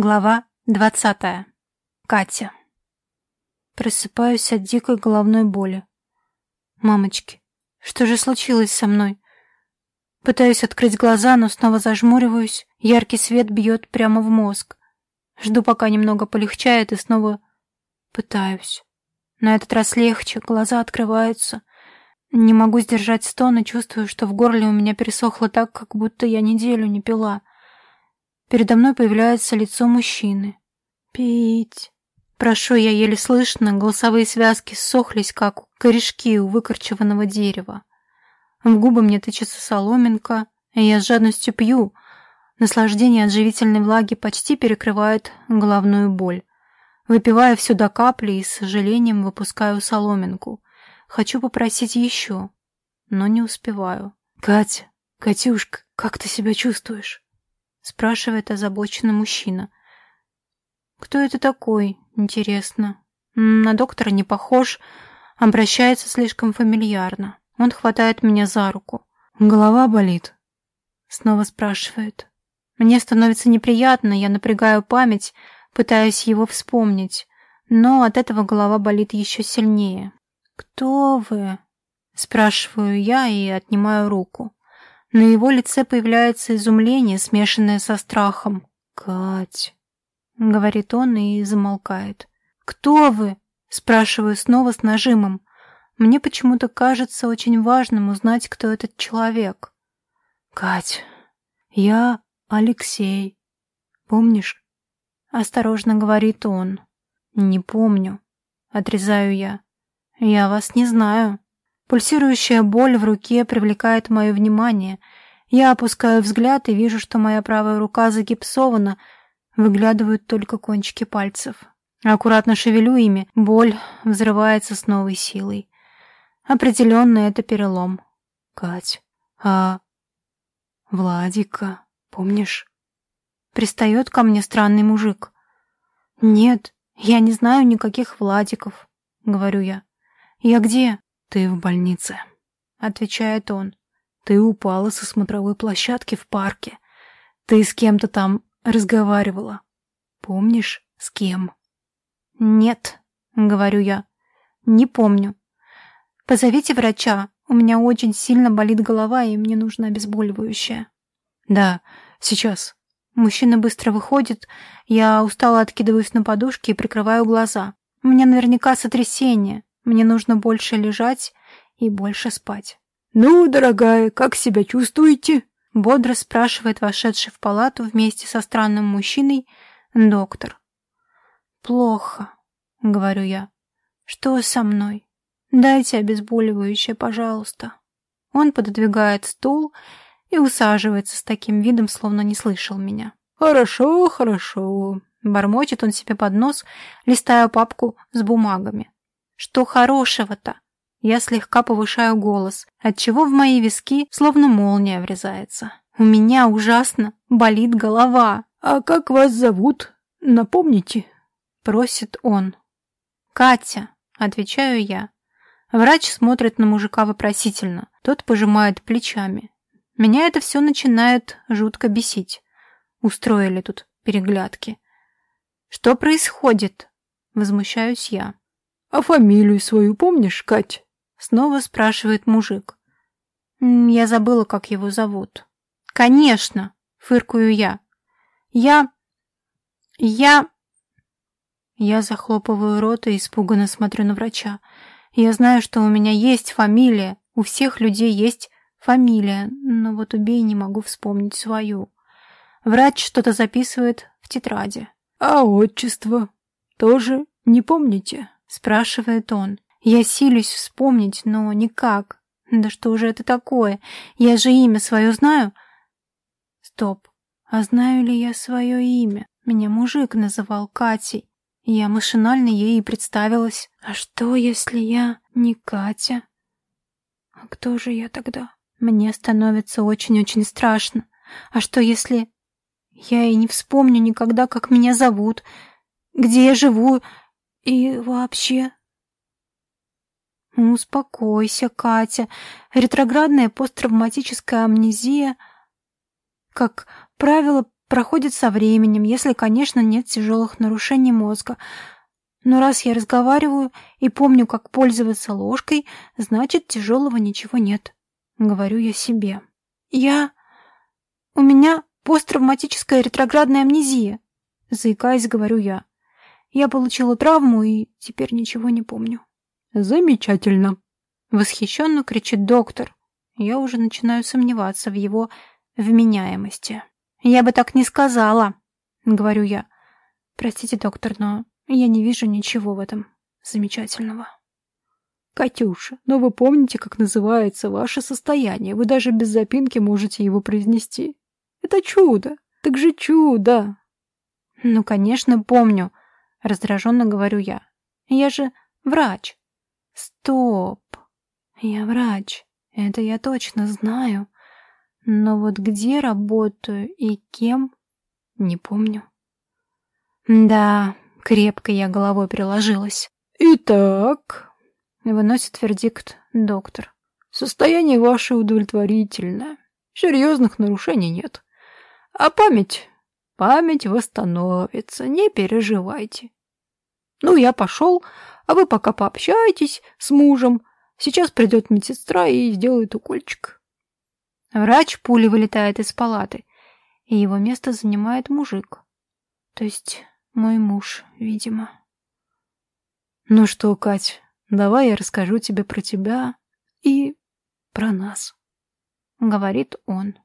Глава двадцатая. Катя. Просыпаюсь от дикой головной боли. Мамочки, что же случилось со мной? Пытаюсь открыть глаза, но снова зажмуриваюсь. Яркий свет бьет прямо в мозг. Жду, пока немного полегчает, и снова пытаюсь. На этот раз легче, глаза открываются. Не могу сдержать стон и чувствую, что в горле у меня пересохло так, как будто я неделю не пила. Передо мной появляется лицо мужчины. «Пить!» Прошу я еле слышно, голосовые связки ссохлись, как корешки у выкорчеванного дерева. В губы мне тычется соломинка, и я с жадностью пью. Наслаждение от живительной влаги почти перекрывает головную боль. Выпиваю все до капли и с сожалением выпускаю соломинку. Хочу попросить еще, но не успеваю. «Катя, Катюшка, как ты себя чувствуешь?» Спрашивает озабоченный мужчина. Кто это такой, интересно? На доктора не похож, обращается слишком фамильярно. Он хватает меня за руку. Голова болит? Снова спрашивает. Мне становится неприятно, я напрягаю память, пытаясь его вспомнить, но от этого голова болит еще сильнее. «Кто вы?» — спрашиваю я и отнимаю руку. На его лице появляется изумление, смешанное со страхом. «Кать», — говорит он и замолкает. «Кто вы?» — спрашиваю снова с нажимом. Мне почему-то кажется очень важным узнать, кто этот человек. «Кать, я Алексей. Помнишь?» Осторожно говорит он. «Не помню», — отрезаю я. «Я вас не знаю». Пульсирующая боль в руке привлекает мое внимание. Я опускаю взгляд и вижу, что моя правая рука загипсована, выглядывают только кончики пальцев. Аккуратно шевелю ими, боль взрывается с новой силой. Определенно это перелом. Кать, а... Владика, помнишь? Пристает ко мне странный мужик. Нет, я не знаю никаких Владиков, говорю я. Я где? «Ты в больнице», — отвечает он. «Ты упала со смотровой площадки в парке. Ты с кем-то там разговаривала. Помнишь, с кем?» «Нет», — говорю я. «Не помню. Позовите врача. У меня очень сильно болит голова, и мне нужно обезболивающее». «Да, сейчас». Мужчина быстро выходит. Я устало откидываюсь на подушке и прикрываю глаза. У меня наверняка сотрясение. Мне нужно больше лежать и больше спать. «Ну, дорогая, как себя чувствуете?» Бодро спрашивает вошедший в палату вместе со странным мужчиной доктор. «Плохо», — говорю я. «Что со мной? Дайте обезболивающее, пожалуйста». Он пододвигает стул и усаживается с таким видом, словно не слышал меня. «Хорошо, хорошо», — бормочет он себе под нос, листая папку с бумагами. Что хорошего-то? Я слегка повышаю голос, отчего в мои виски словно молния врезается. У меня ужасно болит голова. А как вас зовут? Напомните, просит он. Катя, отвечаю я. Врач смотрит на мужика вопросительно. Тот пожимает плечами. Меня это все начинает жутко бесить. Устроили тут переглядки. Что происходит? Возмущаюсь я. «А фамилию свою помнишь, Кать?» Снова спрашивает мужик. «Я забыла, как его зовут». «Конечно!» — фыркую я. «Я... я...» Я захлопываю рот и испуганно смотрю на врача. Я знаю, что у меня есть фамилия, у всех людей есть фамилия, но вот убей не могу вспомнить свою. Врач что-то записывает в тетради. «А отчество тоже не помните?» Спрашивает он. Я силюсь вспомнить, но никак. Да что же это такое? Я же имя свое знаю. Стоп. А знаю ли я свое имя? Меня мужик называл Катей. Я машинально ей и представилась. А что, если я не Катя? А кто же я тогда? Мне становится очень-очень страшно. А что, если я и не вспомню никогда, как меня зовут, где я живу, и вообще... Успокойся, Катя. Ретроградная посттравматическая амнезия, как правило, проходит со временем, если, конечно, нет тяжелых нарушений мозга. Но раз я разговариваю и помню, как пользоваться ложкой, значит, тяжелого ничего нет. Говорю я себе. Я... У меня посттравматическая ретроградная амнезия. Заикаясь, говорю я. Я получила травму и теперь ничего не помню. Замечательно. Восхищенно кричит доктор. Я уже начинаю сомневаться в его вменяемости. Я бы так не сказала, говорю я. Простите, доктор, но я не вижу ничего в этом замечательного. Катюша, но вы помните, как называется ваше состояние? Вы даже без запинки можете его произнести. Это чудо. Так же чудо. Ну, конечно, помню, раздраженно говорю я. Я же врач. Стоп. Я врач. Это я точно знаю. Но вот где работаю и кем, не помню. Да, крепко я головой приложилась. Итак, выносит вердикт доктор. Состояние ваше удовлетворительное. Серьезных нарушений нет. А память? Память восстановится, не переживайте. Ну, я пошел, а вы пока пообщайтесь с мужем, Сейчас придет медсестра и сделает укольчик. Врач пули вылетает из палаты, и его место занимает мужик. То есть мой муж, видимо. Ну что, Кать, давай я расскажу тебе про тебя и про нас, говорит он.